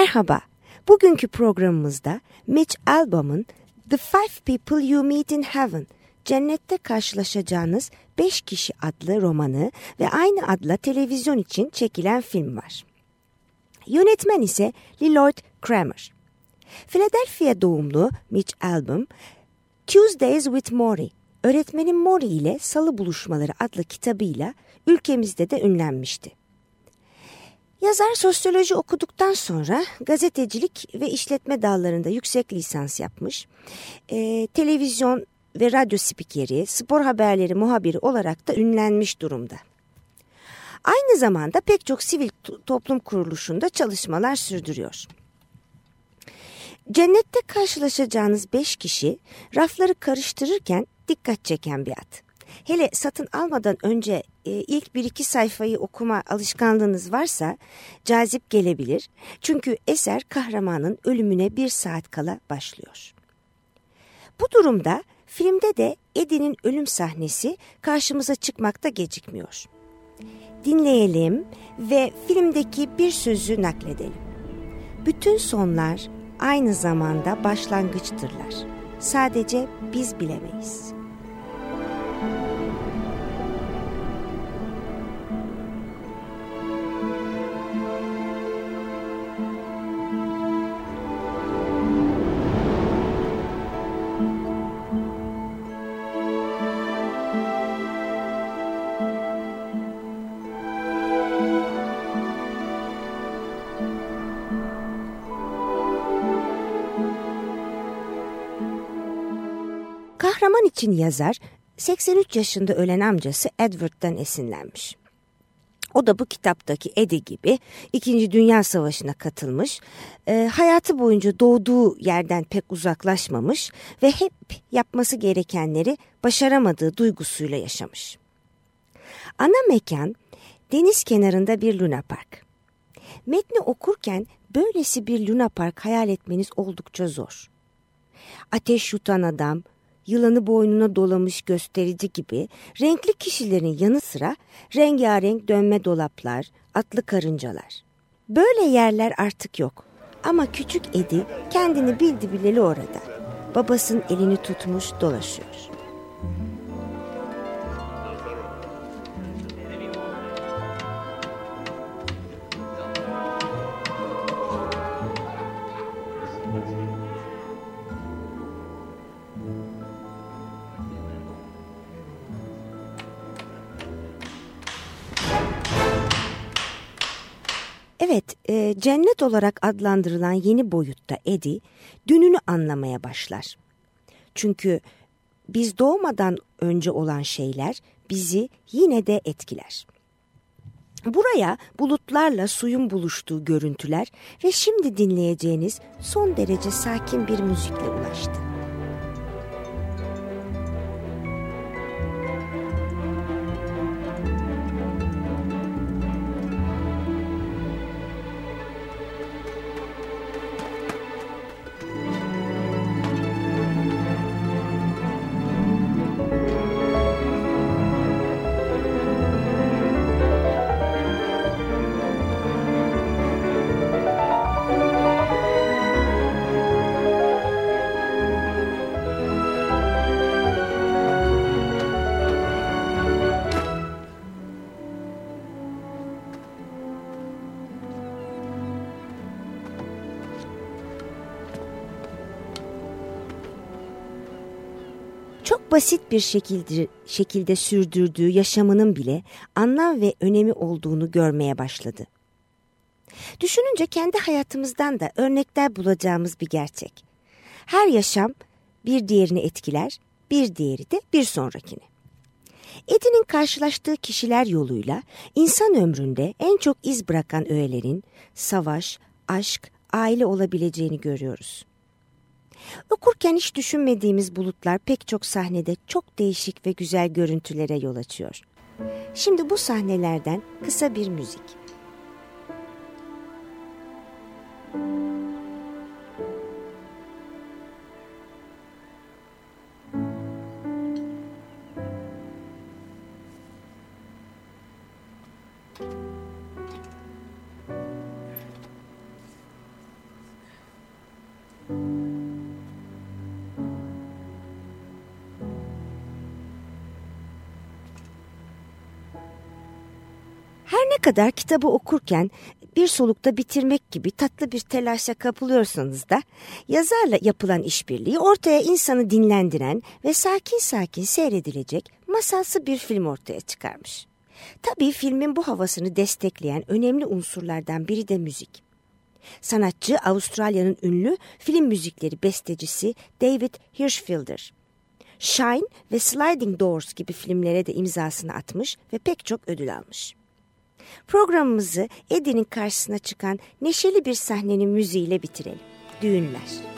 Merhaba, bugünkü programımızda Mitch Albom'un The Five People You Meet in Heaven, Cennette Karşılaşacağınız Beş Kişi adlı romanı ve aynı adla televizyon için çekilen film var. Yönetmen ise Lloyd Kramer. Philadelphia doğumlu Mitch Albom, Tuesdays with Maury, Öğretmenin Maury ile Salı Buluşmaları adlı kitabıyla ülkemizde de ünlenmişti. Yazar sosyoloji okuduktan sonra gazetecilik ve işletme dallarında yüksek lisans yapmış. E, televizyon ve radyo spikeri, spor haberleri muhabiri olarak da ünlenmiş durumda. Aynı zamanda pek çok sivil toplum kuruluşunda çalışmalar sürdürüyor. Cennette karşılaşacağınız beş kişi rafları karıştırırken dikkat çeken bir ad. Hele satın almadan önce e, ilk bir iki sayfayı okuma alışkanlığınız varsa cazip gelebilir. Çünkü eser kahramanın ölümüne bir saat kala başlıyor. Bu durumda filmde de Eddie'nin ölüm sahnesi karşımıza çıkmakta gecikmiyor. Dinleyelim ve filmdeki bir sözü nakledelim. Bütün sonlar aynı zamanda başlangıçtırlar. Sadece biz bilemeyiz.'' Kahraman için yazar 83 yaşında ölen amcası Edward'dan esinlenmiş. O da bu kitaptaki Eddie gibi İkinci Dünya Savaşı'na katılmış, e, hayatı boyunca doğduğu yerden pek uzaklaşmamış ve hep yapması gerekenleri başaramadığı duygusuyla yaşamış. Ana mekan deniz kenarında bir Luna Park. Metni okurken böylesi bir Luna Park hayal etmeniz oldukça zor. Ateş yutan adam, yılanı boynuna dolamış gösterici gibi renkli kişilerin yanı sıra rengarenk dönme dolaplar, atlı karıncalar. Böyle yerler artık yok. Ama küçük Edi kendini bildi bileli orada. Babasının elini tutmuş dolaşıyor. Evet, e, cennet olarak adlandırılan yeni boyutta Eddie dününü anlamaya başlar. Çünkü biz doğmadan önce olan şeyler bizi yine de etkiler. Buraya bulutlarla suyun buluştuğu görüntüler ve şimdi dinleyeceğiniz son derece sakin bir müzikle ulaştı. Basit bir şekilde, şekilde sürdürdüğü yaşamının bile anlam ve önemi olduğunu görmeye başladı. Düşününce kendi hayatımızdan da örnekler bulacağımız bir gerçek. Her yaşam bir diğerini etkiler, bir diğeri de bir sonrakini. Edin'in karşılaştığı kişiler yoluyla insan ömründe en çok iz bırakan öğelerin savaş, aşk, aile olabileceğini görüyoruz. Okurken hiç düşünmediğimiz bulutlar pek çok sahnede çok değişik ve güzel görüntülere yol açıyor. Şimdi bu sahnelerden kısa bir müzik. Her ne kadar kitabı okurken bir solukta bitirmek gibi tatlı bir telaşa kapılıyorsanız da yazarla yapılan işbirliği ortaya insanı dinlendiren ve sakin sakin seyredilecek masalsı bir film ortaya çıkarmış. Tabii filmin bu havasını destekleyen önemli unsurlardan biri de müzik. Sanatçı Avustralya'nın ünlü film müzikleri bestecisi David Hirschfelder. Shine ve Sliding Doors gibi filmlere de imzasını atmış ve pek çok ödül almış. Programımızı Eddie'nin karşısına çıkan neşeli bir sahnenin müziğiyle bitirelim. Düğünler.